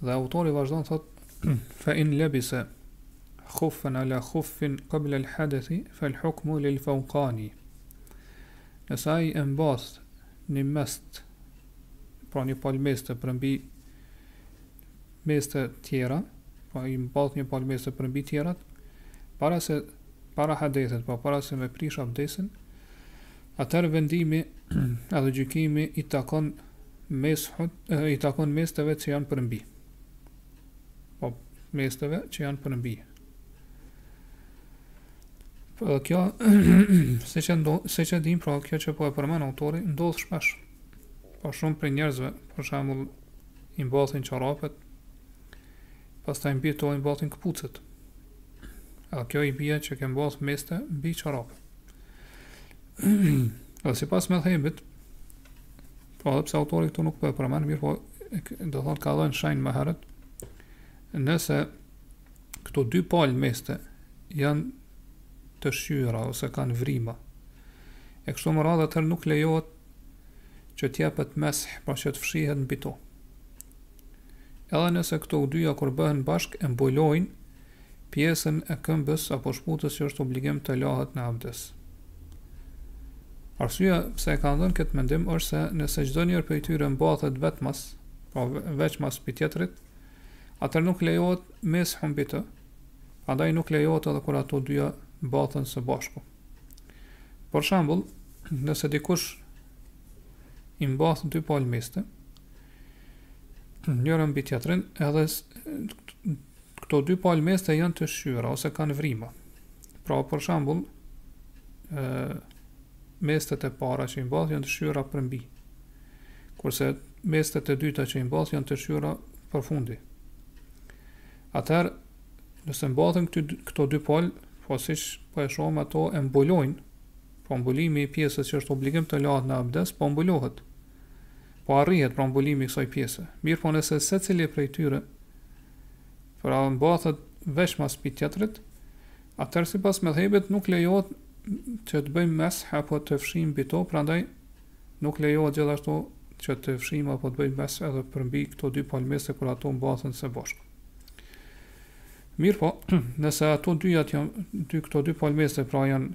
Dhe autori vazhdon thotë fa in labisa khuffan ala khuffin qabla al hadath fa al hukmu lil fawqani. Nëse ai e mbath një mest, pra një palë meste përmbi meste tjera, pra i mbath një palë meste përmbi tjerat, para se para hadethit, pra para se me prish abdesin, atëherë vendimi edhe gjykimi i takon mes'hut, i takon mesteve që janë përmbi. Po, mesteve që janë përmbi. Po dhe kjo, se që, ndo, siç e dimë, pra kjo që po e përmend autori, ndodh shpesh. Po shumë prej njerëzve, për shembull, i mbathin çorapet, Pastaj mbi to i mbathin këpucët. A kjo i bie që ke mbath meste mbi çorape. Dhe sipas medhhebit, pra edhe pse autori këtu nuk po e përmend, mirëpo do thotë ka dhenë shenjë më herët, nëse këto dy palë meste janë të shqyra ose kanë vrima, e kështu me radhë atër nuk lejohet që t'jepet mes'h, pra që të fshihet mbi to. Edhe nëse këto dyja kur bëhen bashkë e mbulojnë pjesën e këmbës apo shputës që është obligim të lahet në abdes. Arsyeja pse e kanë dhënë këtë mendim është se nëse çdonjëri prej tyre mbathet vetmas, pra veçmas prej tjetrit, atër nuk lejohet mes'hu mbi të, prandaj nuk lejohet edhe kur ato dyja mbathen së bashku. Për shembull, nëse dikush i mbath dy palë meste, njërin mbi tjetrin edhe këto dy palë meste janë të shqyra ose kanë vrima pra për shembull mestet e para që i mbath janë të shqyra përmbi kurse mestet e dyta që i mbath janë të shqyra përfundi atër nëse mbathen këto dy palë po siç po e shohim ato e mbulojnë po mbulimi i pjesës që është obligim të lahet në abdes po mbulohet po arrihet pra mbulimi i kësaj pjese. Mirëpo nëse secili prej tyre pra mbathet veçmas prej tjetrit, atëherë sipas medhhebit nuk lejohet që të bëjmë mes'h apo të fshijmë mbi to, prandaj nuk lejohet gjithashtu që të fshijmë apo të bëjmë mes'h edhe përmbi këto dy palë meste kur ato mbathen së bashku. Mirëpo, nëse ato dyja janë dy këto dy palë meste pra janë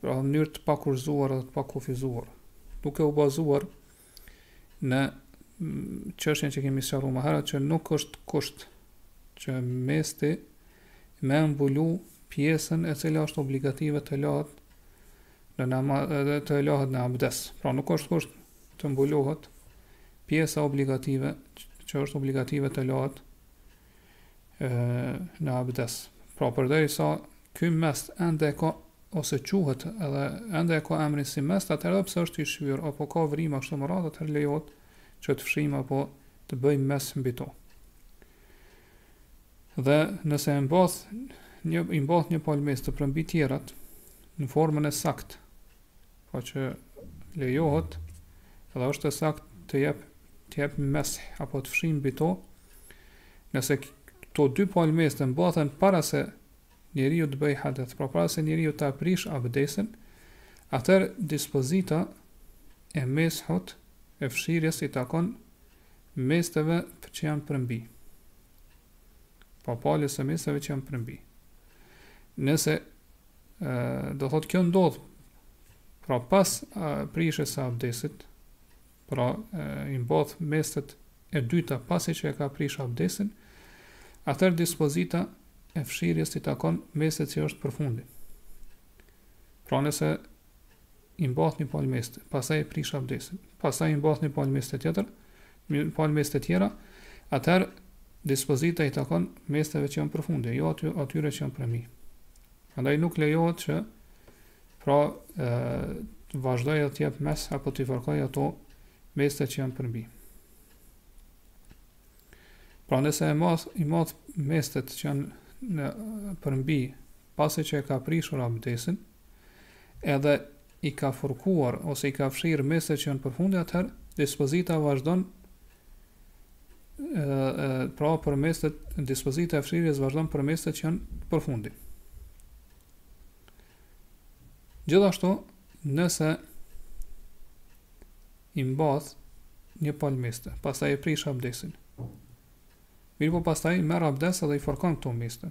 pra në mënyrë të pakufizuar dhe të pakufizuar, duke u bazuar në çështjen që kemi sqaruar më herët që nuk është kusht që mesti me mbulu pjesën e cila është obligative të lahet në namaz dhe të lahet në abdes. Pra nuk është kusht të mbulohet pjesa obligative që është obligative të lahet e, në abdes. Pra përderisa ky mest ende e ka ose quhet edhe ende e ka emrin si mest, atëherë edhe pse është i shqyer apo ka vrima e kështu me radhë, atëherë lejohet që të fshijmë apo të bëjmë mes'h mbi to. Dhe nëse e mbath një i mbath një palë meste përmbi tjerat në formën e saktë, Po që lejohet dhe është e saktë të jep të jep mes'h apo të fshijë mbi to. Nëse këto dy palë meste mbathen para se njeriu të bëjë hadeth, pra para se njeriu ta prish abdesin, atër dispozita e mes'hut e fshirjes i takon mesteve për që janë përmbi. Pa palës e mesteve që janë përmbi. Nëse do thotë kjo ndodh pra pas prishjes së abdesit pra i mbath mestet e dyta pasi që e ka prish abdesin atër dispozita e fshirjes i takon mestit që është përfundi pra nëse i mbath një palë meste pasaj e prish abdesin pasaj i mbath një palë meste tjetër Një palë meste tjera, atëherë dispozita i takon mesteve që janë përfundi, jo aty, atyre që janë përmi. Andaj nuk lejohet që pra e, të vazhdoj e të jep mes'h apo t'i fërkoj ato meste që janë përmi. Pra nëse e mbath, i mbath mestet që janë në përmbi pasi që e ka prishur abdesin, edhe i ka fërkuar ose i ka fshirë mestet që janë përfundi atëherë dispozita vazhdon pra për mestet dispozita e fshirjes vazhdon për mestet që janë përfundi gjithashtu nëse i mbath një palë meste, pastaj e prish abdesin. Mirëpo pastaj merr abdes dhe i fërkon këto meste.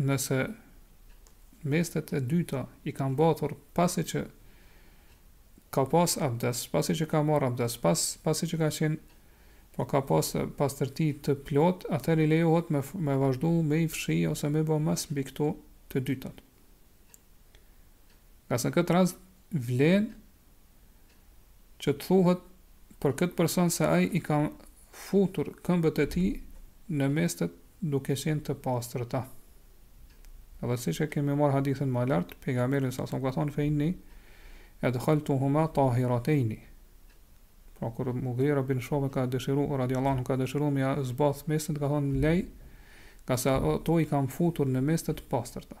Nëse mestet e dyta i ka mbathur pasi që ka pas abdes, pasi që ka marr abdes, pas pasi që ka qenë po ka pas pastërti të plot, atëherë i lejohet me me vazhdu me i fshi ose me bë mes'h mbi këto të dytat. Ngase në këtë rast Vlen që të thuhet për këtë person se ai i ka futur këmbët e tij në mestet duke qenë të pastërta. Edhe siç e kemi marrë hadithin më lart, pejgamberi sa sa ka thonë fe inni edkhaltuhuma tahiratayn. Pra kur Mughira bin Shu'ba ka dëshiruar radiallahu anhu ka dëshiruar me zbath mestet ka thonë lej, ka sa ato i kam futur në mestet t'pastërta.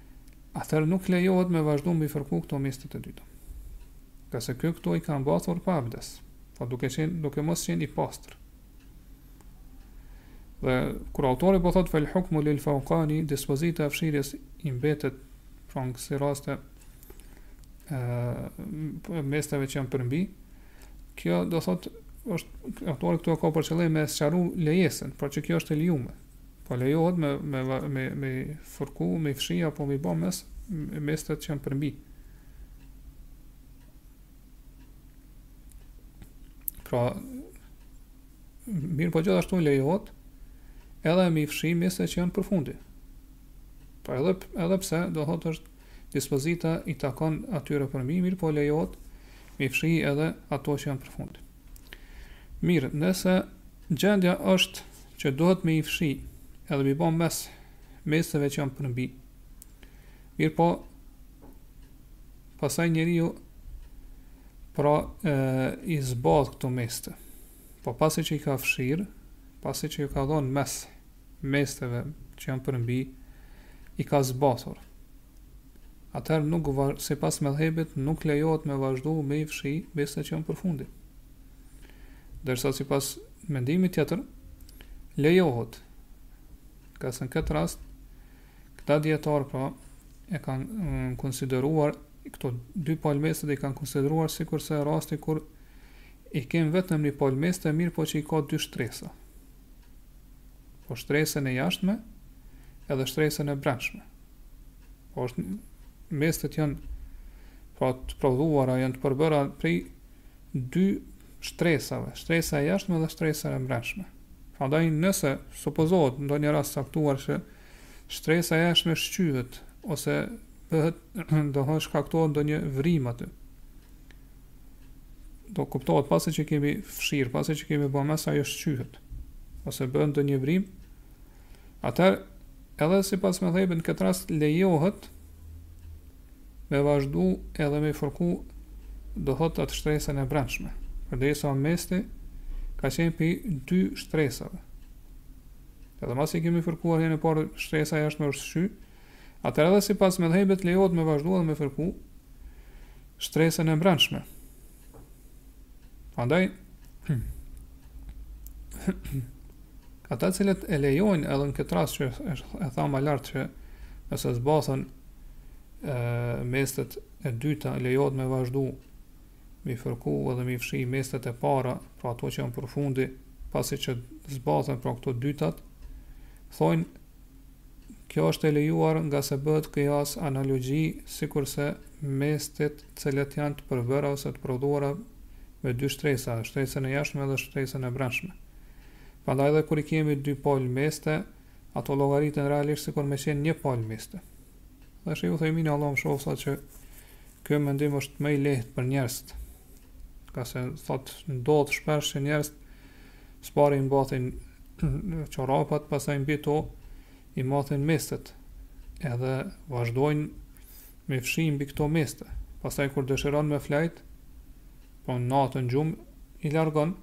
atëherë nuk lejohet me vazhdu me i fërku këto meste të dyta. Ka se kjo këto i ka mbathur pa abdes, po duke, qenë, duke mos qenë i pastër. Dhe kur autori po thot fel hukmu lil fawqani, dispozita e fshirjes i mbetet pra në kësi raste ë mesteve që janë përmbi, kjo domethënë është autori këtu ka për qëllim me sqaru lejesën, pra që kjo është e lejuar. Pra lejohet me me me me fërku, me fshi apo me i bo mes'h mestet që janë përmbi. Pra mirëpo gjithashtu lejohet edhe me i fshi mestet që janë përfundi. Pra edhe edhe pse domethënë është dispozita i takon atyre përmbi, mirëpo lejohet me i fshi edhe ato që janë përfundi. Mirë, nëse gjendja është që duhet me i fshi edhe me i bo mes'h mesteve që janë përmbi. Mirëpo, pastaj njeriu pra e, i zbath këto meste. Po pasi që i ka fshirë, pasi që i ka dhonë mes'h mesteve që janë përmbi i ka zbathur atëherë nuk sipas medhhebit nuk lejohet me vazhdu me i fshi meste që janë përfundi ndërsa sipas mendimit tjetër lejohet ka se në këtë rast këta dijetarë pra e kanë mm, konsideruar këto dy palë mestet i kanë konsideruar sikurse rasti kur i kemi vetëm një palë meste mirëpo që i ka dy shtresa Pra shtresën e jashtme edhe shtresën e brendshme. Pra është mestet janë pra të prodhuara janë të përbëra prej dy shtresave, shtresa e jashtme dhe shtresa e brendshme. Prandaj nëse supozohet në ndonjë rast t'caktuar që shtresa e jashtme shqyhet ose bëhet domethënë shkaktohet ndonjë vrimë aty. do kuptohet pasi që e kemi fshirë, pasi që kemi bërë mes'h ajo shqyhet, ose bëhet ndonjë vrimë, atër edhe sipas medhhebit në këtë rast lejohet me vazhdu edhe me fërku domethënë atë shtresën e brendshme, përderisa mesti ka qenë prej dy shtresave. Edhe masi e kemi fërkuar herën e parë shtresa e jashtme u shqy, atëherë edhe sipas medhhebit lejohet me vazhdu edhe me fërku shtresën e mbrendshme. Andaj, ata cilët e lejojnë edhe në këtë rast që e thamë më lartë që nëse zbathën e, mestet e dyta lejohet me vazhdu mi fërku edhe mi fshi mestet e para pra ato që janë përfundi pasi që zbathën pra këto dytat thojnë Kjo është e lejuar ngase bëhet kijas, analogji, sikurse mestet të cilat janë të përbëra ose të prodhuara me dy shtresa, shtresën e jashtme dhe shtresën e brendshme. Prandaj edhe kur i kemi dy palë meste, ato llogariten realisht sikur me qenë një palë meste. Dhe Shejh Uthejmini Allahu e mëshiroftë thotë që ky mendim është më i lehtë për njerëzit. Ngase thotë ndodh shpesh që njerëzit s'pari mbathin çorapat, pastaj mbi to i mathin mestet. Edhe vazhdojnë me fshi mbi këto meste. Pastaj kur dëshiron me fjet, po natën në gjumë i largon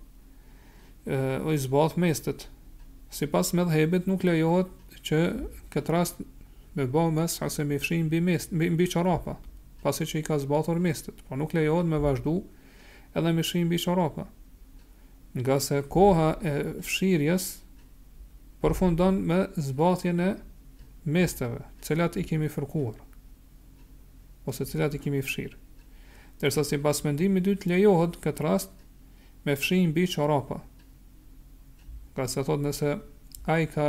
e i zbath mestet. Sipas medhhebit nuk lejohet që në këtë rast me bë mes'h ose me fshi mbi mes mbi çorapa. pasi që i ka zbathur mestet, por nuk lejohet me vazhdu edhe me fshi mbi çorapa, ngase koha e fshirjes përfundon me zbathjen e mesteve, të cilat i kemi fërkuar, ose të cilat i kemi fshirë. Ndërsa sipas mendimit të dytë lejohet në këtë rast me fshi mbi çorapa. Ngase thotë nëse ai ka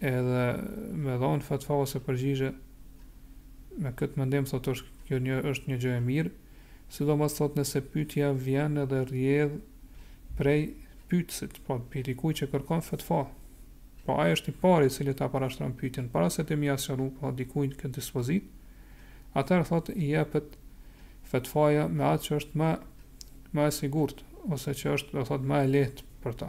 edhe me dhon fetva ose përgjigje me këtë mendim thotë është kjo një është një gjë e mirë, sidomos thotë nëse pyetja vjen edhe rrjedh prej pyetësit, po prej dikujt që kërkon fetva. Po ai është i pari i cili ta parashtron pyetjen para se ti me ia sqaru po dikujt këtë dispozitë, atëherë thotë i jepet fetvaja me atë që është më më e sigurt ose që është domethënë më e lehtë për ta.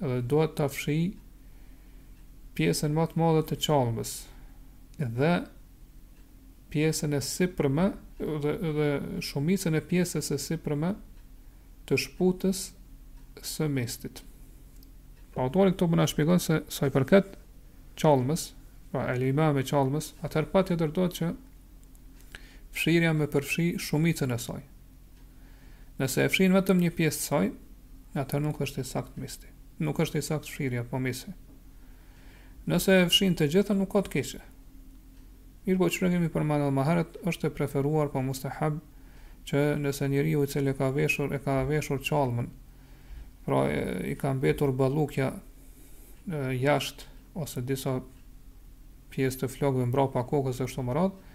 dhe duhet ta fshijë pjesën më të madhe të çallmës dhe pjesën e sipërme dhe, dhe shumicën e pjesës e sipërme të shputës së mestit. Pra autori këtu po na shpjegon se sa i përket çallmës, pra el-imame, çallmës, atëherë patjetër duhet që fshirja me përfshi shumicën e saj. Nëse e fshin vetëm një pjesë të saj, atëherë nuk është i saktë mes'hi. Nuk është i saktë fshirja, po mes'hi. Nëse e fshin të gjitha, nuk ka të keqe. Mirëpo siç e kemi përmend edhe ma herët, është e preferuar po mustahab që nëse njeriu i cili e ka veshur, e ka veshur çallmën, pra e, i ka mbetur ballukja jashtë, ose disa pjesë të flokëve mbrapa kokës dhe kështu me radhë,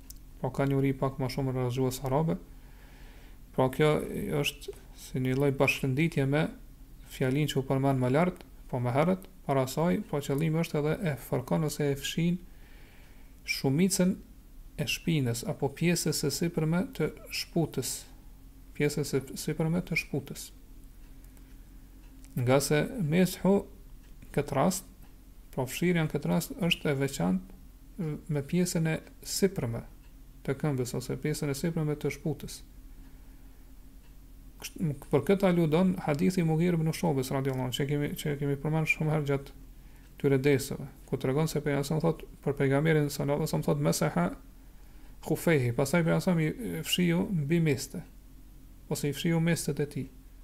po ka njohuri pak më shumë rreth gjuhës arabe. Pra kjo është si një lloj bashkëngjitje me fjalinë që u përmend më lart, po më herët, para saj, po qëllimi është edhe e fërkon ose e fshin shumicën e shpinës apo pjesës së sipërme të shputës, pjesën së sipërme të shputës. Ngase mes'hu n'këtë rast, pra fshirja në këtë rast është e veçantë me pjesën e sipërme të këmbës ose pjesën e sipërme të shputës. Për këtë aludon hadithi i Mugire ibn Shubes radhiyallahu anhu që kemi që kemi përmend shumë herë gjatë këtyre derseve, ku tregon se pejgamberi thot për pejgamberin sallallahu alaihi wasallam thot masaha khuffejhi, pastaj pejgamberi i fshiu mbi meste ose i fshiu mestet e tij.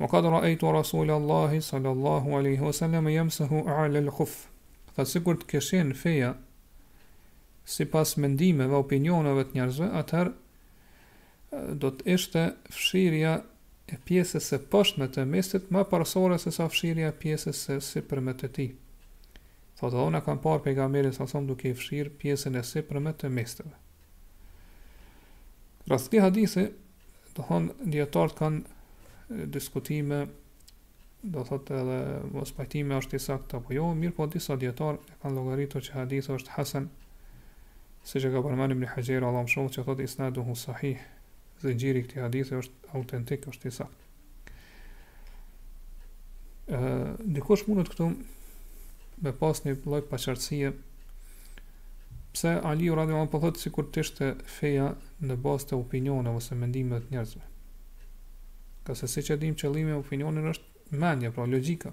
Wa qad ra'aytu Rasulallahi sallallahu alaihi wasallam yamsahu 'ala al-khuff. Tha sikur të kish qenë feja sipas mendimeve, opinioneve të njerëzve, atëherë do të ishte fshirja e pjesës së poshtme të mestit më parësore sesa fshirja e pjesës së sipërme të tij. Thotë dhe unë e kam parë pejgamberin sallallahu alaihi wasallam duke i fshirë pjesën e sipërme të mesteve. Rreth këtij hadithi Do thotë, dijetarët kanë diskutime, do thotë edhe mospajtime a është i sakt apo jo, mirëpo disa dijetarë e kanë llogaritur që hadithi është hasen, siç e ka përmend Ibn Haxheri, Allahu e mëshiroftë, thotë isnaduhu sahih, zinxhiri i këtij hadithi është autentik, është i sakt. Ë dikush mundet këtu me pas një lloj paqartësie pse Aliu radiallahu anhu po thotë sikur të ishte feja në bazë të opinioneve ose mendimeve të njerëzve. Ngase siç e dimë, qëllimi i opinionit është mendja, pra logjika.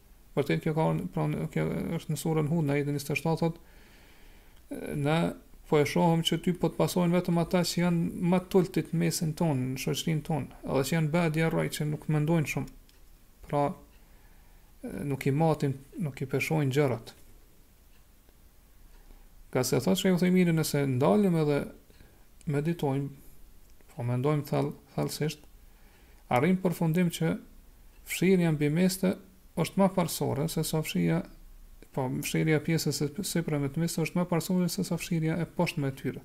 Vërtet kjo ka ardhur pra kjo është në surën Hud në ajetin 27 thotë ne po e shohim që ty po të pasojnë vetëm ata që janë ma t'ultit në mesin tonë, në shoqërinë tonë, edhe që janë badja rraj që nuk mendojnë shumë. Pra nuk i matin, nuk i peshojnë gjërat. Ngase thotë shejh Uthejmini nëse ndalim edhe meditojmë, po mendojmë thell, thellësisht, arrijmë përfundim që fshirja mbi meste është ma parësore se sa fshirja po fshirja pjesës së sipërme mbi meste është ma parësore se sa fshirja e poshtme e tyre.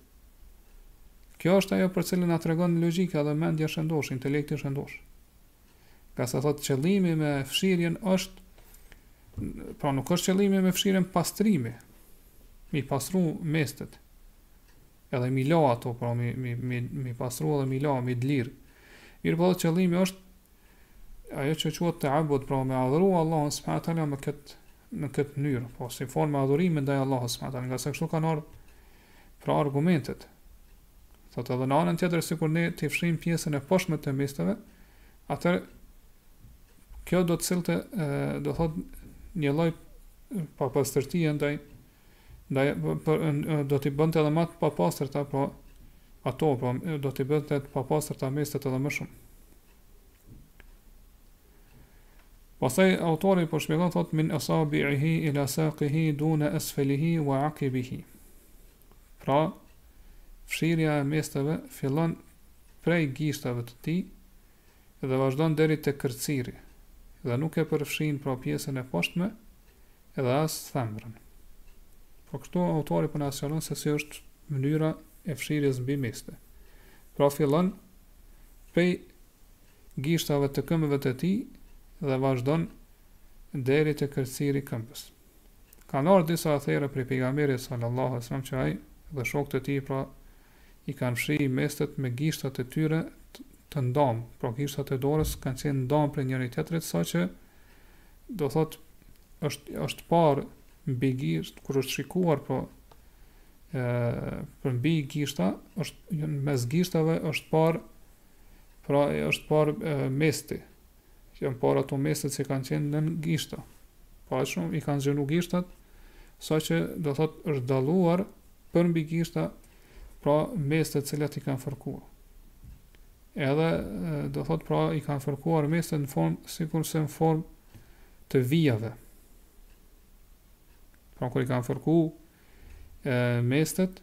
Kjo është ajo për cilën na e tregon logjika dhe mendja shëndosh, intelekti shëndosh. Ngase thotë qëllimi me fshirjen është pra nuk është qëllimi me fshirjen pastrimi. Mi pastru mestet. Edhe mi la ato, pra mi mi mi mi pastru edhe mi la, mi dlir. Mirë po qëllimi është ajo që quhet teabud, pra me adhuru Allahun subhanahu taala me kët në këtë mënyrë, po si formë adhurimi ndaj Allahut subhanahu taala, ngase kështu kanë ardhur pra argumentet. Thotë edhe në anën tjetër sikur ne t'i fshijmë pjesën e poshtme të mesteve, atëherë kjo do të sillte do thotë një lloj papastërti ndaj ndaj për, do t'i bënte edhe ma të papastërta po ato po do t'i bënte të papastërta mestet edhe më shumë. Pastaj autori po shpjegon thotë min asabihi ila saqihi duna asfalihi wa aqibihi. Pra fshirja e mesteve fillon prej gishtave të tij dhe vazhdon deri te kërciri dhe nuk e përfshin pra pjesën e poshtme dhe as thembrën. Po kështu autori po na sqaron se si është mënyra e fshirjes mbi meste. Pra fillon prej gishtave të këmbëve të tij dhe vazhdon deri te kërciri i këmbës. Kanë ardhur disa athere prej Pejgamberit sallallahu alejhi ve sellem që ai dhe shokët e tij pra i kanë fshi mestet me gishtat e tyre të ndamë, pra gishtat e dorës kanë qenë të ndamë prej njëri tjetrit saqë do thotë është është parë mbi gisht kur është shikuar po ë për mbi gishta është mes gishtave është parë Pra është parë e, mesti, që janë parë ato mestet që kanë qenë nën gishta. Pra shumë i kanë zgjanu gishtat, saqë do thot është dalluar përmbi gishta, pra mestet cilat i kanë fërkuar. Edhe do thot pra i kanë fërkuar mestet në formë, sikurse në formë të vijave. Pra kur i kanë fërku e, mestet,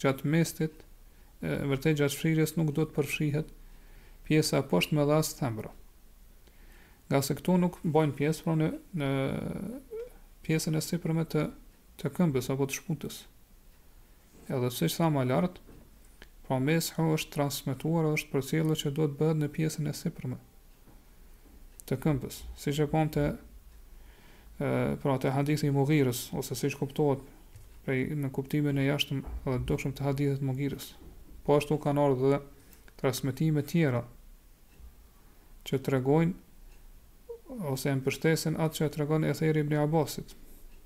Gjatë mestit, e vërtetë gjatë fshirjes nuk duhet të përfshihet pjesa e poshtme dhe as thembra. Ngase këto nuk bojnë pjesë pra në në pjesën e sipërme të të këmbës apo të shputës. Edhe siç tha ma lart, pra meshu është transmetuar është përcjellur që duhet bëhet në pjesën e sipërme. të këmbës, siç e pamë te pra te hadithi i Mughirës ose siç kuptohet prej në kuptimin e jashtëm dhe dukshëm të hadithit të Mughirës. Po ashtu kanë ardhur dhe transmetime tjera që tregojnë ose e mbështesin atë që e tregon etheri i Ibn Abbasit.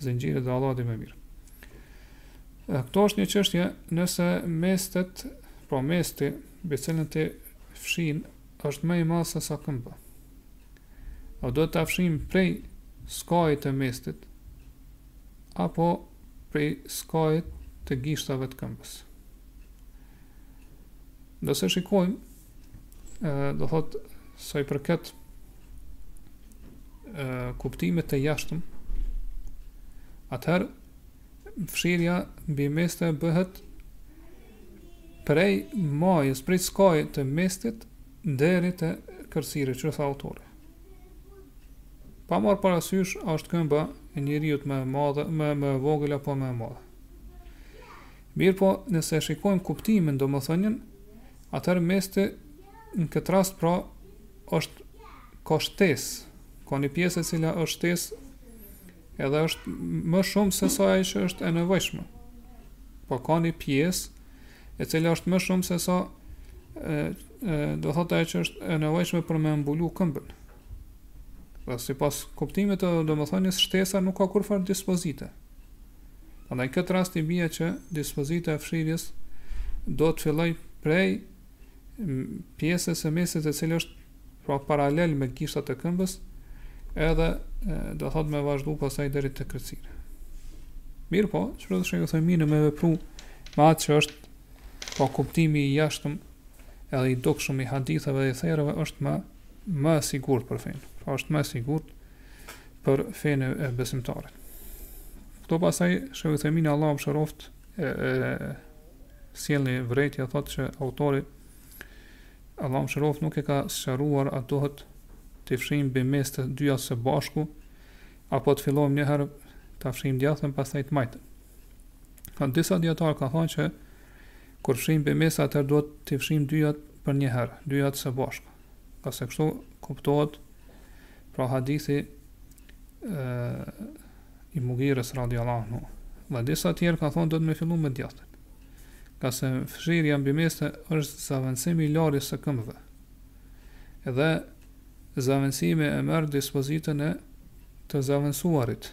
zinxhirit dhe Allahu di më mirë. Këtu është një çështje nëse mestet, pra po mesti, mbi cilin ti fshin, është më i madh se sa këmba. A duhet ta fshijmë prej skajit të mestit, apo prej skajit të gishtave të këmbës. Nëse shikojmë, do thotë sa i përket kuptimit të jashtëm atëherë fshirja mbi meste bëhet prej majës, prej skajit të mestit deri te kërciri që tha autori pa marrë parasysh a është këmba e njeriut më e madhe më, më e vogël apo më e madhe mirëpo nëse shikojmë kuptimin domethënien Atëherë mesti në këtë rast pra është ka shtesë, ka një pjesë e cila është shtesë edhe është më shumë se sa ajo që është e nevojshme. Po ka një pjesë e cila është më shumë se sa e, e do thotë ajo që është e nevojshme për me mbulu këmbën. Pra sipas kuptimit të domethënies shtesa nuk ka kurrfarë dispozite. Prandaj këtë rast i bie që dispozita e fshirjes do të fillojë prej pjesës së mestit e cila është pra paralel me gishtat e këmbës edhe do thotë me vazhdu pastaj deri te kërciri. Mirëpo, siç thotë shejh Uthejmini me vepru me atë që është po kuptimi i jashtëm edhe i dukshëm i haditheve dhe i ethereve është më më sigurt për fenë. Pra është më sigurt për fenë e besimtarit. Këtu pastaj shejh Uthejmini Allahu e mëshiroftë e, e sjell një vërejtje thotë që autori Allahu e mëshiroftë nuk e ka sqaruar a duhet t'i fshijmë mbi meste të dyja së bashku apo të fillojmë njëherë ta fshijmë të djathtën pastaj të majtën. Në disa dijetarë kanë thonë që Kur fshijmë mbi meste atëherë duhet t'i fshijmë dyjat përnjëherë, dyjat së bashku. Ngase kështu kuptohet pra hadithi e, i Mughirës radiallahu anhu. Dhe disa tjerë kanë thonë duhet me fillu me djathtën. Ngase fshirja mbi meste është zavendësimi i larjes së këmbëve. Edhe zavendësimi e merr dispozitën e të zavendësuarit,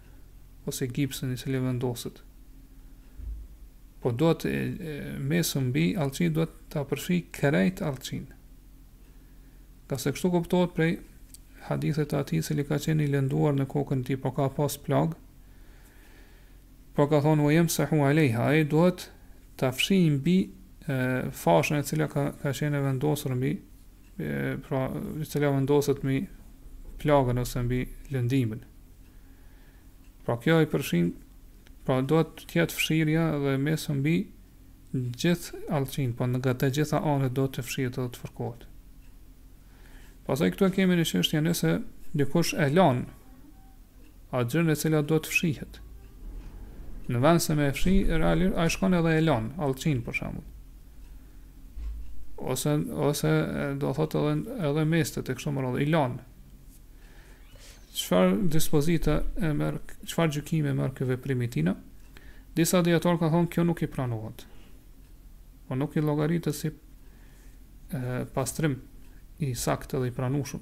ose gipsin i cili vendoset. Po dhe mes'hi mbi allçi duhet ta përfshijë krejt allçin. Ngase kështu kuptohet prej hadithit të atij cili ka qeni lënduar në kokën e tij, po ka pas plagë, po ka thonë ve jemsehu alejha, e duhet të fshijë mbi fashën e cila ka, ka qeni vendosur mbi pra e cila vendoset mbi plagën ose mbi lëndimin. Pra kjo i përfshin, pra duhet të jetë fshirja dhe mes'hi mbi gjithë allçin, po nga të gjitha anët duhet të fshihet dhe të fërkohet. Pasaj këtu e kemi një çështje nëse dikush e lan Atë gjënë e cila duhet fshihet. Në vend se me e fshi, realisht ai shkon edhe e lan, allçin për shembull. Ose ose do thotë edhe edhe mestet e kështu me radhë, i lan. Çfarë dispozita e merr, çfarë gjykimi e merr ky veprim i tina? Disa dijetarë kanë thonë kjo nuk i pranohet. Po nuk i llogaritet si e, pastrim i saktë dhe i pranueshëm.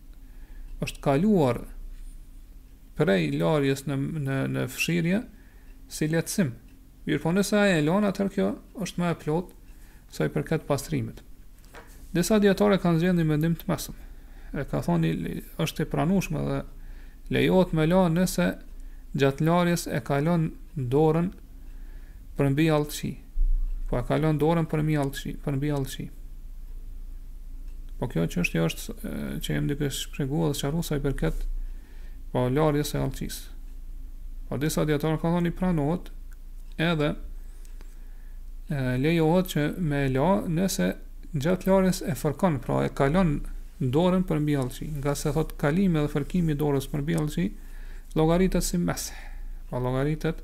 është kaluar prej larjes në në në fshirje si lehtësim. Mirpo nëse ai e lan, atëherë kjo është më e plotë sa i përket pastrimit. Disa dijetarë kanë zgjedhur një mendim të mesëm. E kanë thonë është e pranueshme dhe lejohet me la nëse gjatë larjes e kalon dorën për mbi allçi po e kalon dorën për mbi allçi për mbi allçi po kjo çështje është që jam duke shpjeguar dhe sqaru sa i përket po larjes së allçis po disa dijetarë kanë thënë pranohet edhe e, lejohet që me la nëse gjatë larjes e fërkon pra e kalon dorën për mbi allçi ngase thotë kalimi dhe fërkimi i dorës për mbi allçi llogaritet si mes'h pa po llogaritet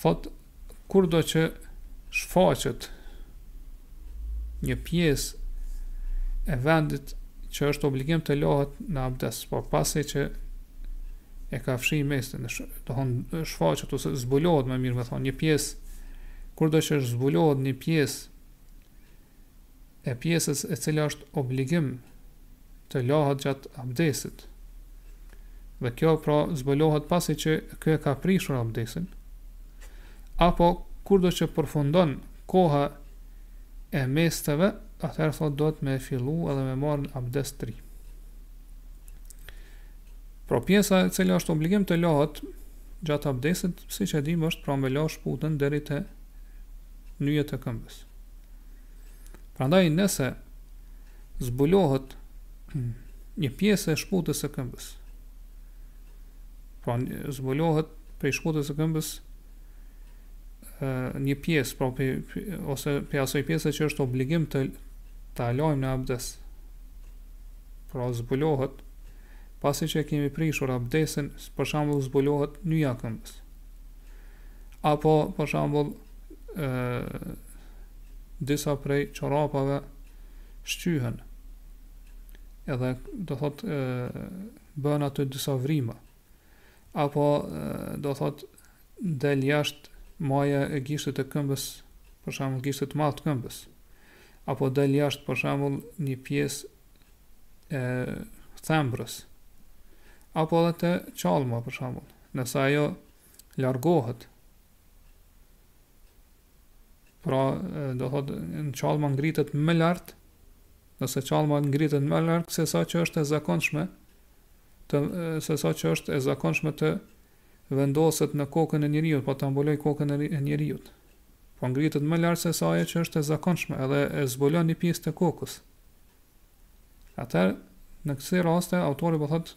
Thotë kurdo që shfaqet një pjesë e vendit që është obligim të lahet në abdes, por pasi që e ka fshi mestin, do thonë shfaqet ose zbulohet më mirë me thonë një pjesë, kurdo që zbulohet një pjesë e pjesës e cila është obligim të lahet gjatë abdesit, dhe kjo pra zbulohet pasi që ky e ka prishur abdesin, apo kurdo që përfundon koha e mesteve, atëherë thotë duhet me fillu edhe me marrë një abdes të ri. Pra pjesa e cila është obligim të lahet gjatë abdesit, siç e dimë është pra me la shputën deri te nyjet e këmbës. Prandaj nëse zbulohet një pjesë e shputës së këmbës. Pra zbulohet prej shputës së këmbës një pjesë, pra pe, ose pe asoj pjesë që është obligim të ta lajmë në abdes. Pra zbulohet pasi që kemi prishur abdesin, për shembull zbulohet nyja këmbës. Apo për shembull e, disa prej çorapave shqyhen edhe do thot e, bën aty disa vrima apo e, do thot del jashtë maja e gishtit të këmbës për shembull gishtit të madh të këmbës apo del jashtë për shembull një pjesë e thembrës apo edhe te çalma për shembull nëse ajo largohet Pra, do thot, çalma ngritet më lartë, nëse çalma ngritet më lartë, se sa që është e zakonshme, të, se sa që është e zakonshme të vendoset në kokën e njeriut, po ta mbulojë kokën e njeriut. Po ngritet më lartë se sa ajo që është e zakonshme, edhe e zbulon një pjesë të kokës. Atëherë, në kësi raste, autori po thot,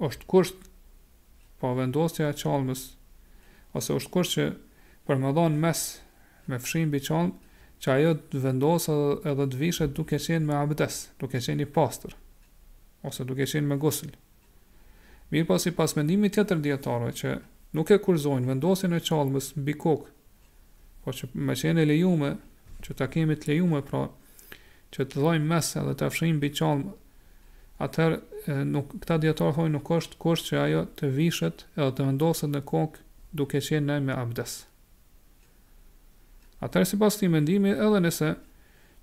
është kusht pra vendosja e çalmës ose është kusht që për me dhanë mes'h me fshi mbi çalmë që ajo të vendoset edhe të vishet duke qenë me abdes, duke qenë i pastër, ose duke qenë me gusl. Mirëpo sipas mendimit tjetër të dijetarëve që nuk e kushtëzojnë vendosjen e çalmës mbi kokë, po që me qenë e lejume, që ta kemi të lejume, pra që të dhojmë mes'h edhe të fshijmë mbi çalmë atëherë nuk këta dijetarë thonë nuk është kusht që ajo të vishet edhe të vendoset në kokë duke qenë në me abdes. Atëherë sipas këtij mendimi edhe nëse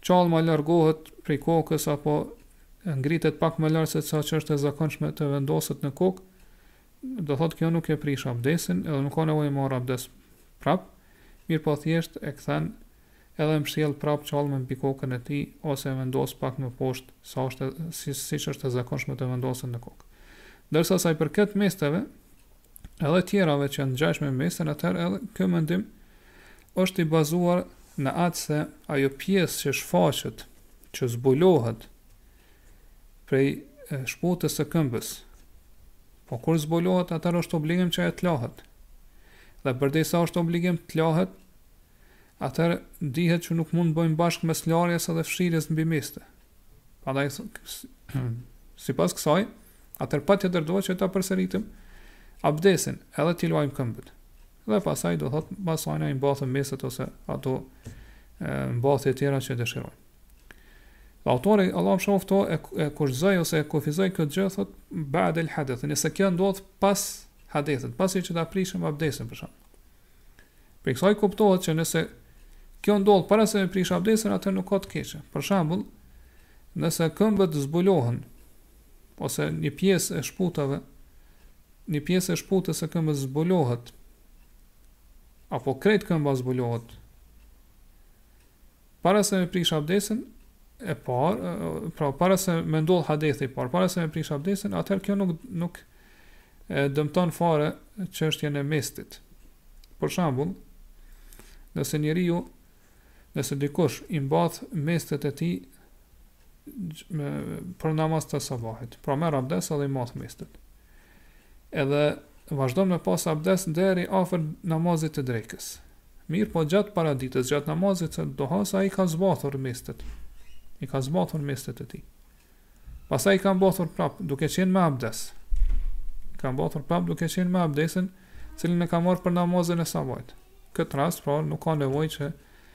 çalma largohet prej kokës apo ngritet pak më lart se sa që është e zakonshme të vendoset në kokë, do thotë kjo nuk e prish abdesin, edhe nuk ka nevojë me marr abdes prap, mirëpo thjesht e kthen edhe mbshtjell prapë çalmën mbi kokën e tij ose e vendos pak më poshtë sa është e si siç është e zakonshme të vendoset në kokë. Ndërsa sa i përket mesteve edhe tjerave që janë të ngjashme me mesten atëherë edhe ky mendim është i bazuar në atë se ajo pjesë që shfaqet, që zbulohet prej shputës së këmbës. Po kur zbulohet atëherë është obligim që ajo të lahet. Dhe përderisa është obligim të lahet, atëherë dihet që nuk mund të bëjmë bashkë mes larjes edhe fshirjes mbi meste. Prandaj sipas kësaj, atëherë patjetër duhet që ta përsëritim abdesin, edhe t'i lajmë këmbët. Dhe pasaj do thotë pastaj na i mbathim mestet ose ato mbathjet e tjera që dëshirojmë. Dhe autori Allahu e mëshiroftë e, e kushtëzoi ose e kufizoi këtë gjë thotë ba'd el hadeth, nëse kjo ndodh pas hadethit, pasi që ta prishim abdesin për shkak. Prej kësaj kuptohet që nëse kjo ndodh para se me prish abdesin, atëherë nuk ka të keqe. Për shembull, nëse këmbët zbulohen ose një pjesë e shputave, një pjesë e shputës së këmbës zbulohet apo krejt këmba zbulohet, Para se me prish abdesin e parë, pra para se me ndodh hadethi i parë, para se me prish abdesin, atëherë kjo nuk nuk e dëmton fare çështjen e mestit. Për shembull, nëse njeriu nëse dikush i mbath mestet e tij me për namaz të sabahit. Pra merr abdes edhe i mbath mestet. Edhe vazhdon me pas abdes deri afër namazit të drekës. Mirëpo gjatë paraditës, gjatë namazit të duhas, ai i ka zbathur mestet. I ka zbathur mestet e tij. Pastaj i ka mbathur prapë duke qenë me abdes. I ka mbathur prapë duke qenë me abdesin, të cilin e ka marrë për namazin e sabahit. Në këtë rast, pra, nuk ka nevojë që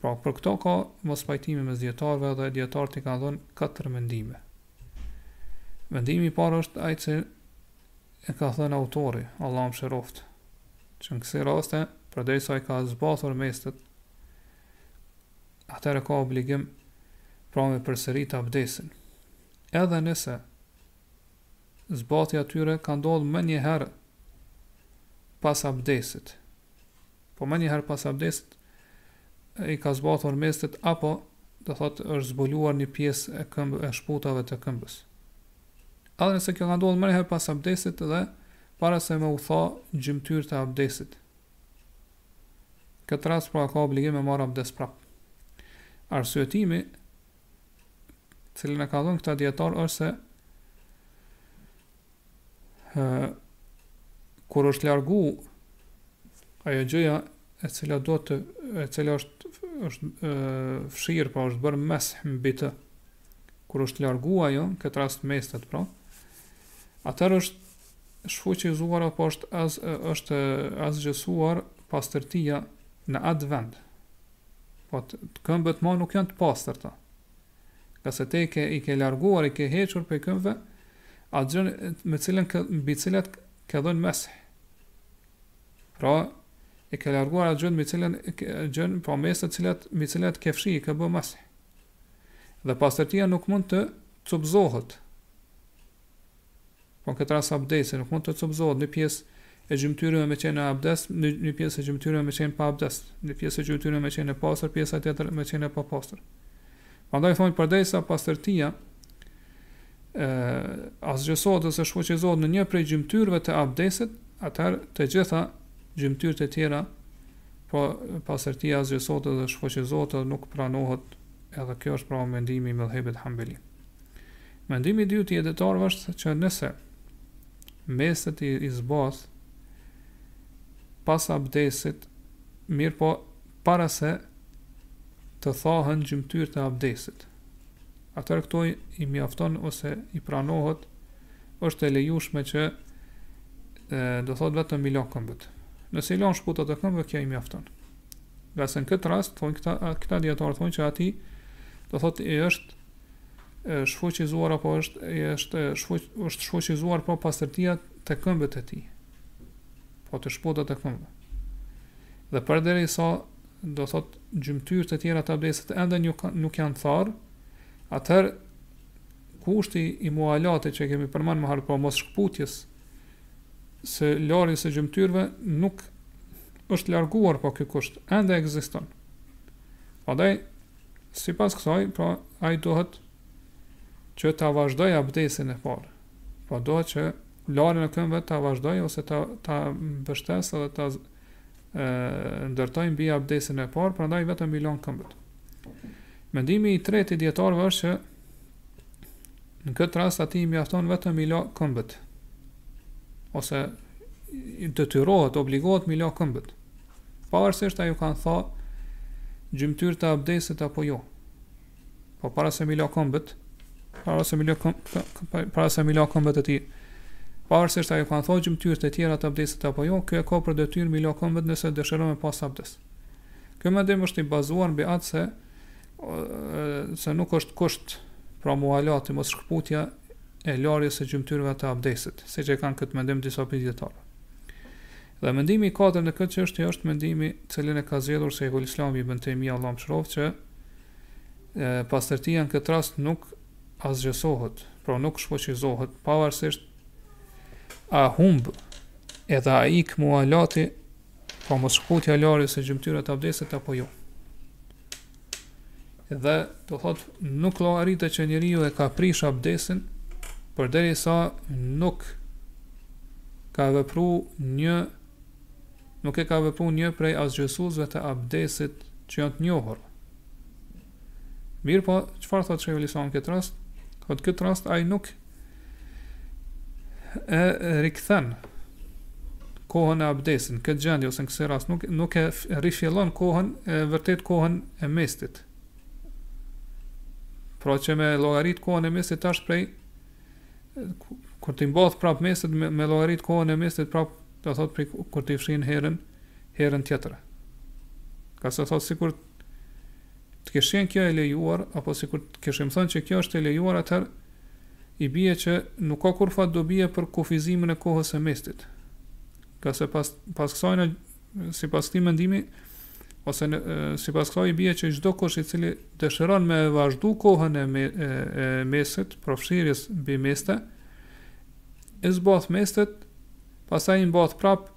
Pra për këto ka mospajtime mes dijetarëve dhe dijetarët i kanë dhënë katër mendime. Mendimi i parë është ai që e ka thënë autori, Allahu e mëshiroftë, që në kësi raste, përderisa ai i ka zbathur mestet, atëherë ka obligim pra me përsëritë abdesin. Edhe nëse zbathja e tyre ka ndodhur menjëherë pas abdesit. Po menjëherë pas abdesit i ka zbathur mestet apo do thotë është zbuluar një pjesë e këmbë e shputave të këmbës. Edhe nëse kjo ka ndodhur menjëherë pas abdesit dhe para se me u tha gjymtyrët e abdesit. Në këtë rast pra ka obligim me marrë abdes prapë. Arsyetimi cilin e kanë dhënë këta dijetarë është se e, kur është largu ajo gjëja e cila do të e cila është është fshirë pra është bërë mes'h mbi të kur është largu ajo në këtë rast mestet pra atëherë është shfuqizuar apo është as është asgjësuar pastërtia në atë vend. Po te këmbët më nuk janë të pastërta. Ngase ti i ke, i ke larguar, i ke hequr prej këmbëve, atë gjën mbi cilën ke, mbi cilat ke dhënë mes'h. Pra, i ke larguar atë gjën mbi cilën gjën pra po mestet të cilat mbi cilat ke fshi, ke bë mes'h. Dhe pastërtia nuk mund të copëzohet. Po në këtë rast abdesi, nuk mund të copëzohet një pjesë e gjymtyrëve me qenë në abdes, një një pjesë e gjymtyrëve me qenë pa abdes, një pjesë e gjymtyrëve me qenë e pastër, pjesa tjetër me qenë e papastër. Prandaj thonë përderisa pastërtia ë asgjësohet ose shfuqizohet në një prej gjymtyrëve të abdesit, atëherë te gjitha gjymtyrët e tjera po pastërtia asgjësohet dhe shfuqizohet dhe nuk pranohet. Edhe kjo është pra mendimi i medhhebit Hanbeli. Mendimi i dytë i dijetarëve është që nëse mestet i, i zbath pas abdesit, mirëpo para se të thahen gjymtyrët e abdesit. Atëherë këtij i mjafton ose i pranohet, është e lejushme që e, do thotë vetëm mi la këmbët. Nëse i lanë shputat e këmbëve, kjo i mjafton. Ngase në këtë rast, thonë këta, këta dijetarë thonë që atij, do thotë e është e shfuqizuar apo është e është shfuq, është shfuqizuar po pastërtia te këmbët e tij. Po te shputat e këmbëve. Dhe përderisa do thotë gjymtyrët e tjera të abdesit ende nuk, nuk janë tharë, atëherë kushti i mualatit që kemi përmend më herët, po mosshkëputjes së larjes së gjymtyrëve nuk është larguar po ky kusht, ende ekziston. Prandaj Sipas kësaj, pra, ai duhet që ta vazhdojë abdesin e parë. Pra duhet që larjen e këmbëve ta vazhdojë ose ta ta mbështesë dhe ta ndërtojë mbi abdesin e parë, prandaj vetëm i lan këmbët. Mendimi i tretë i dijetarëve është që në këtë rast atij i mjafton vetëm mi la këmbët. Ose i detyrohet, obligohet mi la këmbët. Pavarësisht a iu kanë tha gjymtyrët e abdesit apo jo. Po para se mi la këmbët, para se mi la këmbët, para se mi la këmbët e tij, pavarësisht a iu kanë tha gjymtyrët e tjera të abdesit apo jo, kjo e ka për detyrë mi la këmbët nëse dëshiron me pas abdes. Kjo mendim është i bazuar mbi atë se se nuk është kusht pra mualati mos shkëputja e larjes së gjymtyrëve të abdesit, siç e kanë këtë mendim disa prej dietarëve. Dhe mendimi i katërt në këtë çështje është mendimi të cilin e ka zgjedhur Shejhul Islam ibn Tejmije Allahu e mëshiroftë që pastërtia në këtë rast nuk asgjësohet, pra nuk shfuqizohet pavarësisht a humb edhe a ik mualati Pra mos shkëputja e larjes së gjymtyrëve të abdesit apo jo. Dhe do të thotë nuk llogaritet që njeriu e ka prish abdesin përderisa nuk ka vepru një nuk e ka vepru një prej asgjësuesve të abdesit që janë të njohur. Mirëpo, çfarë thotë Shejhul Islam në këtë rast? Thotë këtë rast ai nuk e rikthen kohën e abdesin, këtë gjendje ose në këtë rast nuk nuk e rifillon kohën e vërtetë kohën e mestit. Pra që me llogarit kohën e mestit tash prej kur t'i mbath prap mestet me, me llogarit kohën e mestit prap do thotë prej kur të fshin herën herën tjetër. Ngase thotë sikur Të kish qenë kjo e lejuar, apo sikur të kishim thënë që kjo është e lejuar, atëherë i bie që nuk ka kurrfarë dobie për kufizimin e kohës së mestit. Ngase pas, pas kësaj, sipas këtij mendimi, ose në, sipas kësaj i bie që çdokush i cili dëshiron me vazhdu kohën e, me, e, e mestit, pra fshirjes mbi meste, e zbath mestet, pastaj i mbath prapë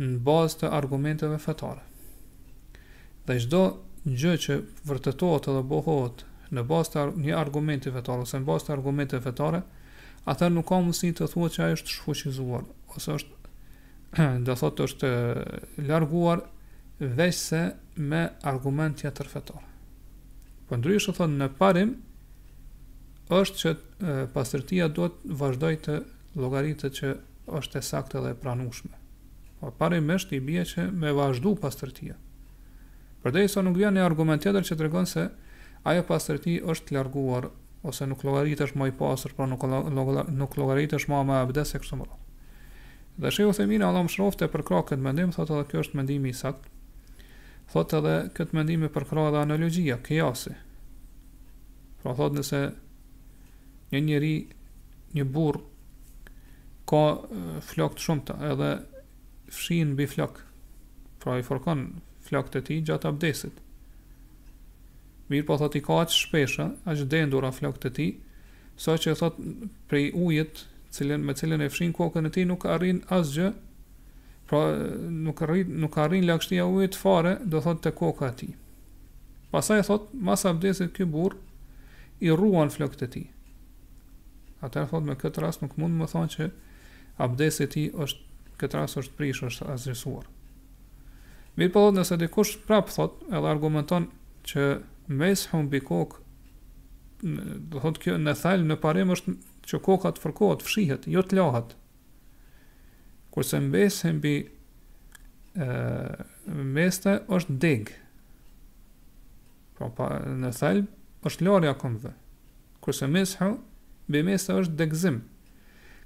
në bazë të argumenteve fetare. Dhe çdo gjë që vërtetohet edhe pohohet në bazë të një argumenti fetar ose në bazë të argumenteve fetare, atëherë nuk ka mundësi të thuhet që ajo është shfuqizuar ose është do thotë është larguar veçse me argument tjetër fetar. Përndryshe thonë në parim është që pastërtia duhet të vazhdojë të Llogaritet që është e saktë dhe e pranueshme. Po parimisht i bie që me vazhdu pastërtia. Përderisa nuk vjen një argument tjetër që tregon se ajo pastërti është larguar ose nuk llogaritesh më i pastër, pra nuk nuk llogaritesh më me abdes e kështu me radhë. Dhe Shejh Uthejmin Allahu e mëshiroftë e përkrah këtë mendim, thotë edhe kjo është mendimi i saktë. Thotë edhe këtë mendim e përkrah edhe analogjia, kijasi. Pra thotë nëse Një njeri, një burrë, ka flokë të shumta, edhe fshin mbi flokë. Pra i fërkon flokët e tij gjatë abdesit. Mirëpo thotë i ka aq shpesha, aq dendura flokët e tij, saqë thotë prej ujit, cilën me cilën e fshin kokën e tij nuk arrin asgjë Pra nuk rrit, nuk arrin lagështia e ujit fare, do thotë te koka e tij. Pastaj thot, mas abdesit ky burrë i rruan flokët e tij. Atëherë thot me këtë rast nuk mund të më thonë që abdesi i tij është këtë rast është prish, është asgjësuar. Mirëpo thot nëse dikush prap thot edhe argumenton që mes'hu mbi kokë do thot kjo në thelb në parim është që koka të fërkohet, fshihet, jo të lahet. Kurse mes'hu mbi meste është degë. Pra po, pa, në thelb është larja këmbëve. Kurse mes'hu mbi meste është degëzim.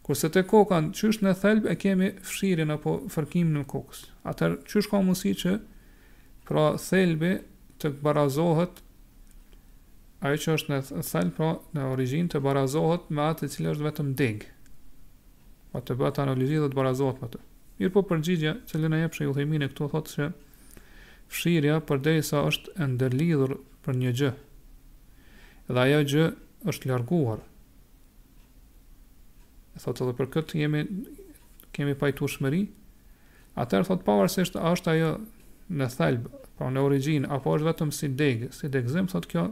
Kurse te koka qysh në thelb e kemi fshirjen apo fërkimin e kokës. Atëherë qysh ka mundësi që Pra thelbi të barazohet ajo që është në thelb, pra në origjinë të barazohet me atë e cila është vetëm degë. Po të bëhet analogjia do të barazohet me të. Mirëpo përgjigjja që na e jep Shejh Uthejmini këtu thotë se fshirja përderisa është e ndërlidhur për një gjë. Dhe ajo gjë është larguar. Thotë edhe për këtë jemi kemi pajtueshmëri Atëherë thotë pavarësisht a është ajo në thelb, pra në origjinë, apo është vetëm si degë, si degëzim, thotë kjo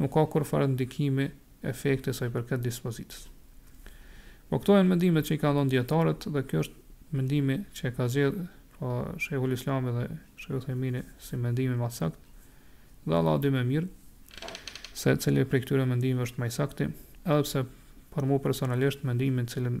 nuk ka kurrfarë ndikimi, efekti sa i përket dispozitës. Po këto janë mendimet që i kanë dhënë dijetarët dhe ky është mendimi që e ka zgjedh pra Shejhul Islami dhe Shejh Uthejmini si mendimi më sakt dhe Allahu di më mirë se cili prej këtyre mendimeve është më i saktë edhe pse për mua personalisht mendimin cilin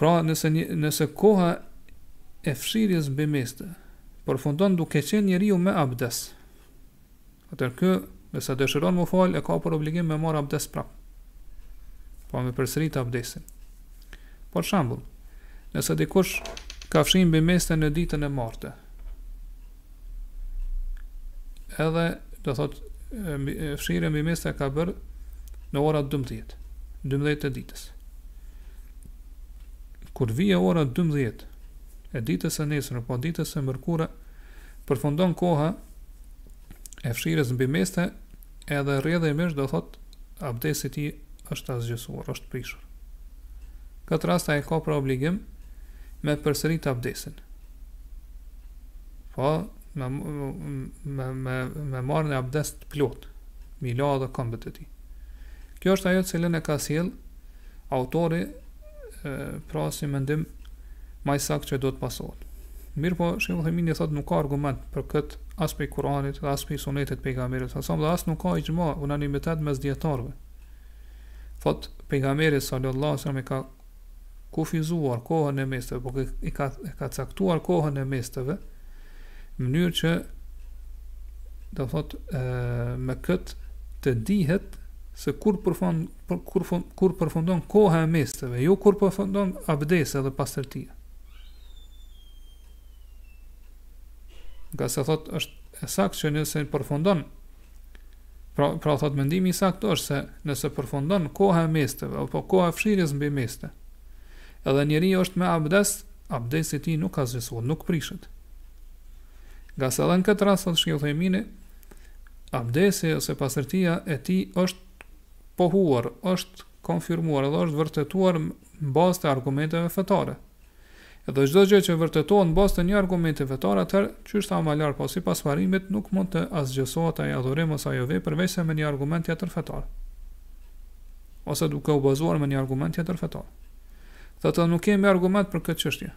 Pra, nëse një, nëse koha e fshirjes mbi meste përfundon duke qenë njeriu me abdes, atëherë ky, nëse dëshiron m'u fal, e ka për obligim me marrë abdes prap. Po me përsërit abdesin. Për shembull, nëse dikush ka fshirë mbi meste në ditën e martë, edhe do thot fshirjen mbi meste ka bërë në ora 12 12 e ditës kur vjen ora 12 e ditës së nesërme apo ditës së mërkurë përfundon koha e fshirjes mbi meste edhe rrjedhimisht do thot abdesi i tij është asgjësuar, është prishur këtë rast ai e ka për obligim me përsërit abdesin Po, me, me, me, me marrë një abdes të plot, m'i la dhe këmbët e tij. Kjo është ajo cilën e ka sjell autori pra si mendim më i saktë që do të pasohet. Mirëpo, Shejh Uthejmini thotë nuk ka argument për këtë as prej Kur'anit dhe as prej Sunetit të pejgamberit sa sa dhe as nuk ka ixhma unanimitet mes dijetarëve. Thotë pejgamberi sallallahu alajhi wasallam ka kufizuar kohën e mesteve, po i ka i ka caktuar kohën e mesteve në mënyrë që do thotë, me kët të dihet se kur përfund për, kur fund, kur përfundon koha e mesteve, jo kur përfundon abdesa dhe pastërtia. Ngase thot është e saktë që nëse përfundon Pra, pra thotë mendimi i saktë është se nëse përfundon koha e mesteve apo koha e fshirjes mbi meste, edhe njeriu është me abdes, abdesi i tij nuk asgjësohet, nuk prishet. Ngase edhe në këtë rast thotë Shejh Uthejmini, abdesi ose pastërtia e tij është pohuar, është konfirmuar dhe është vërtetuar në bazë të argumenteve fetare. Edhe çdo gjë që vërtetohet në bazë të një argumenti fetar atëherë, qysh tham ma lart po sipas parimit nuk mund të asgjësohet ai adhurim ose ajo vepër veçse me një argument tjetër fetar ose duke u bazuar me një argument tjetër fetar. Thotë edhe nuk kemi argument për këtë çështje.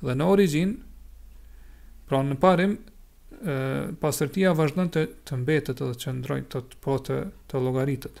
Dhe në origjinë, pra në parim, pastërtia vazhdon të të mbetet edhe të qëndrojë të të po të të llogaritet.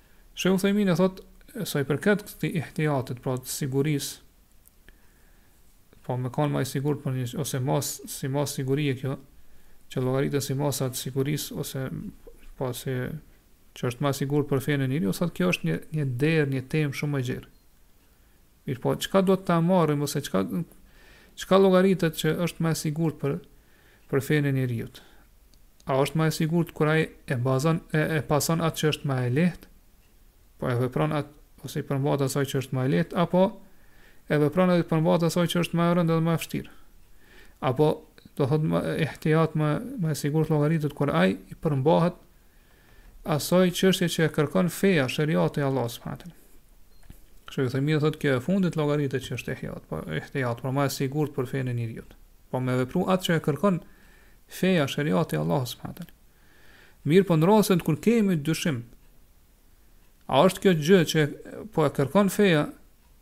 Shejh Uthejmini thotë, sa i përket këtij ihtijatit, pra të sigurisë, po me kanë ma i sigurt për një ose mas si mas sigurie kjo, që llogaritet si masa e sigurisë ose po si që është ma e sigurt për fenë e njeriut, thotë kjo është një një derë, një temë shumë e gjerë. Mirëpo, çka duhet ta marrim ose çka çka llogaritet që është më e sigurt për për fenë e njeriut? A është më e sigurt kur ai e bazon e, e pason atë që është më e lehtë? Po e vepron atë ose i përmbahet asaj që është më e lehtë apo e vepron edhe i përmbahet asaj që është më e rëndë dhe më e vështirë? Apo do thot më ihtijat më më e sigurt llogaritet kur ai i përmbahet asaj çështje që e kërkon feja, sheriati i Allahut subhanahu teala. Shejh Uthejmini thotë kjo e fundit llogaritet që është ihtijat, po ihtijat, po ma e sigurt për fenë e njeriu. Po me vepru atë që e kërkon feja, sheriati i Allahut subhanahu teala. Mirëpo në rastin kur kemi dyshim, a është kjo gjë që po e kërkon feja,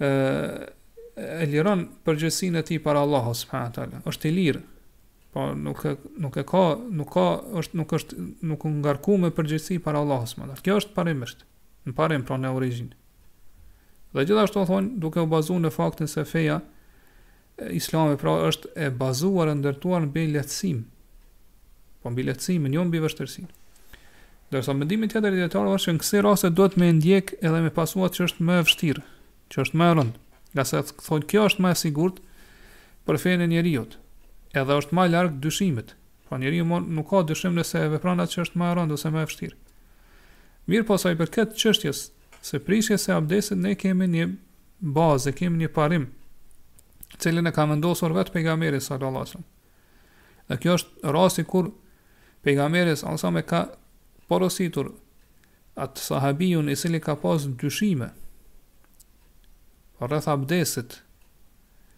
e e liron përgjegjësinë e tij para Allahut subhanahu teala. Është i lirë. Po nuk e nuk e ka, nuk ka, është nuk është nuk u ngarku me përgjegjësi para Allahut subhanahu teala. Kjo është parimisht. Në parim pra në origjinë. Dhe gjithashtu thonë, duke u bazuar në faktin se feja islame pra është e bazuar e ndërtuar mbi lehtësim. Po mbi lehtësimin, jo mbi vështirësinë. Ndërsa mendimi tjetër i dijetarëve është që në kësi raste duhet me ndjek edhe me pasu atë që është më e vështirë, që është më e rëndë. Ngase thonë kjo është më e sigurt për fenë e njeriut, edhe është më larg dyshimit. Pra njeriu nuk ka dyshim nëse e vepron atë që është më e rëndë ose më e vështirë. Mirëpo sa i përket çështjes Se prishjes së abdestit ne kemi një bazë, e kemi një parim, të cilin e ka vendosur vetë pejgamberi sallallahu alajhi wasallam. Dhe kjo është rasti kur pejgamberi sallallahu alajhi wasallam e ka porositur atë sahabijun i cili ka pas dyshime rreth abdesit.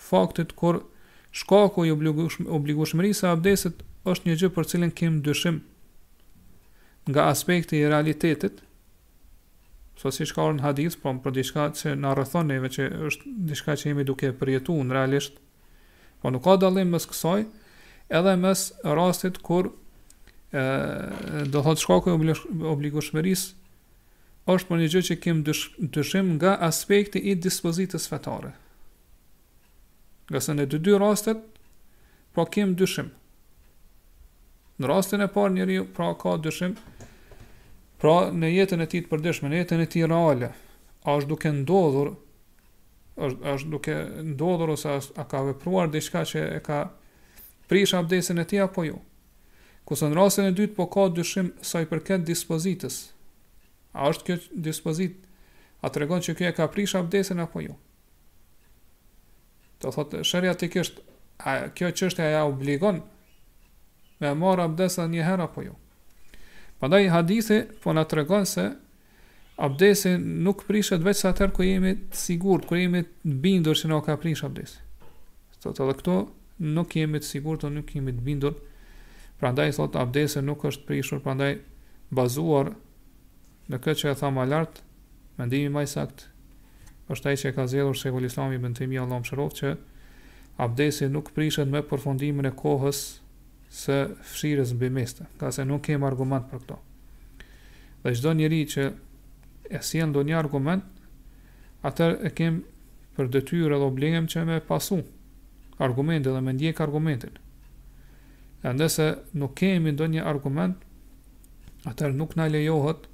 faktit kur shkaku i obligueshmërisë së abdestit është një gjë për cilën kem dyshim nga aspekti i realitetit, siç ka ardhë në hadith, pra për diçka që na rrethon neve që është diçka që jemi duke përjetuar ne realisht, po nuk ka dallim mes kësaj edhe mes rastit kur ë do thot shkaku i obligueshmërisë është për një gjë që kem dyshim nga aspekti i dispozitës fetare. Ngase në dy dy rastet, pra kem dyshim. Në rastin e parë njeriu pra ka dyshim, pra në jetën e tij të përditshme, në jetën e tij reale, a është duke ndodhur, është, është duke ndodhur ose është, a ka vepruar diçka që e ka Prish abdesin e tij apo jo. Kurse në rastin e dytë po ka dyshim sa i përket dispozitës, a është kjo dispozitë, a tregon që kjo e ka prish abdesin apo jo. Do thotë sheriatikisht, a kjo çështje ia obligon me marr abdes edhe një herë apo jo. Prandaj hadithi po na tregon se Abdesi nuk prishet veç atëherë kur jemi të sigurt, kur jemi të bindur që na u ka prish abdesi. Thotë edhe këtu nuk jemi të sigurt, nuk jemi të bindur. Prandaj thotë abdesi nuk është prishur, prandaj bazuar në këtë që e thamë lart, mendimi më i saktë është ai që e ka zgjedhur Sheikhul Islam Ibn Taymija Allahu e mëshiroftë që abdesi nuk prishet me përfundimin e kohës së fshirjes mbi meste, ngase nuk kemi argument për këto. Dhe çdo njeri që e sjell ndonjë argument, atëherë e kem për detyrë dhe obligim që me pasu argumentin dhe me ndjek argumentin. E nëse nuk kemi ndonjë argument, atëherë nuk na lejohet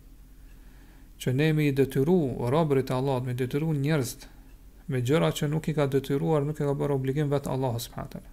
që ne me i detyru robërit e Allahut, me i detyru njerëzit, me gjëra që nuk i ka detyruar, nuk i ka bërë obligim vetë Allahu subhanehu teala.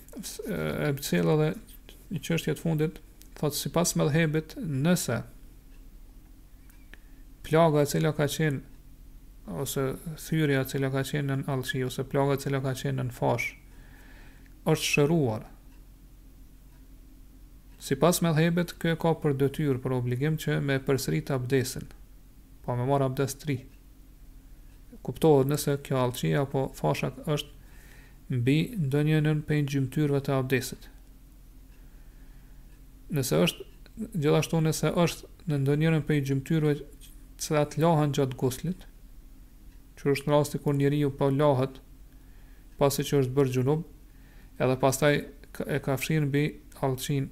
e mesele dhe një çështje të fundit thotë sipas medhhebit nëse plaga e cila ka qenë ose thyrja e cila ka qenë nën allçi ose plaga e cila ka qenë nën fashë është shëruar sipas medhhebit ky ka për detyrë për obligim që me përsërit abdesin pra me marr abdes t'ri kuptohet nëse kjo allçi apo fashak është mbi ndonjërën prej gjymtyrëve të abdesit nëse është gjithashtu nëse është në ndonjërën prej gjymtyrëve të cilat lahen gjatë guslit që është në rastin kur njeriu po lahet pasi që është bërë xhunub edhe pastaj e ka fshirë mbi allçin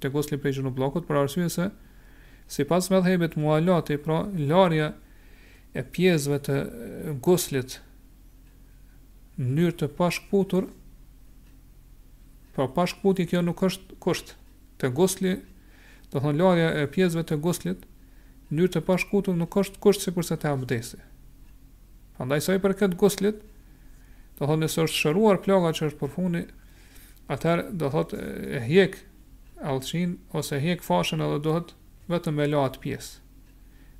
te gusli prej xhunubllëkut për arsye se sipas medhhebit mualati pra larja e pjesëve të guslit në mënyrë të pashkëputur pra pa shkëputje kjo nuk është kusht te gusli do thonë larja e pjesëve të guslit në mënyrë të pashkëputur nuk është kusht sikurse te abdesi prandaj sa i përket guslit do thotë nëse është shëruar plaga që është përfuni atëherë do thotë e hjek allçin ose e hjek fashën edhe do thotë vetëm me la atë pjesë.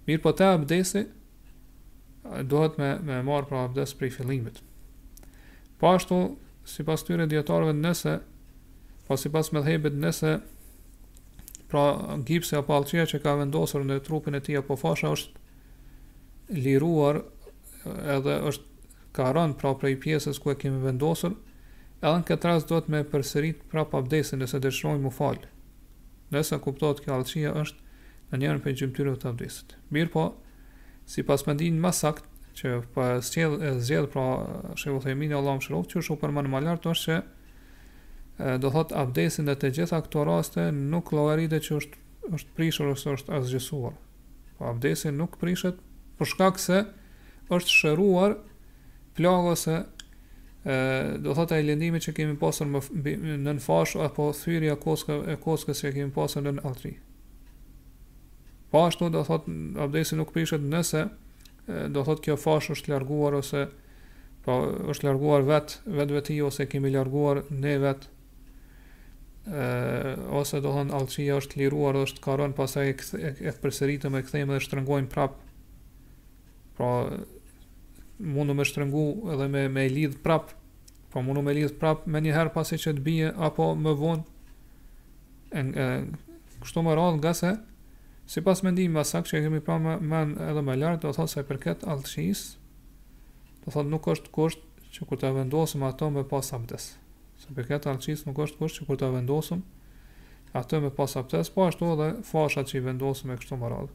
Mirëpo te abdesi duhet me, me marrë pra abdes prej fillimit. Po ashtu, sipas këtyre dijetarëve nëse, po sipas medhhebit nëse, pra gipsi apo allçia që ka vendosur në trupin e tij apo fasha është liruar edhe është ka rënë pra prej pjesës ku e kemi vendosur, edhe në këtë rast duhet me përsërit prapë abdesin nëse dëshirojmë mu falë, nëse kuptohet kjo allçia është në njërën prej gjymtyrëve të abdesit. Mirëpo, sipas mendimit më saktë, që po ashtu e zgjedh pra Shejh Uthejmini Allahu e mëshiroftë, që siç u përmend më lart është që do thot abdesi në të gjitha këto raste nuk llogaritet që është është prishur ose është asgjësuar. Po abdesi nuk prishet për shkak se është shëruar plaga ose do thotë ai lëndimi që kemi pasur ne nën fashë apo thyerja koska e koskës që kemi pasur nën allçi. Po ashtu do thotë abdesi nuk prishet nëse do thotë kjo fashë është larguar ose po është larguar vet vetvetiu ose kemi larguar ne vet ë ose do thotë allçia është liruar është ka ranë pastaj e, e, e përsëritim e kthejmë dhe shtrëngojmë prap pra mundu me shtrëngu edhe me, me lidh prap, pra mundu me lidh prap menjëherë pasi që të bie, apo më vonë, e, e, kështu me radhë ngase, sipas mendimit më saktë që e kemi përmend edhe më lart, do thotë sa i përket allçisë, do thotë nuk është kusht që kur të vendosëm ato me pas abdes. Sa i përket allçisë nuk është kusht që kur t'i vendosim ato me pas abdes, po ashtu edhe fashat që i vendosim e kështu me radhë.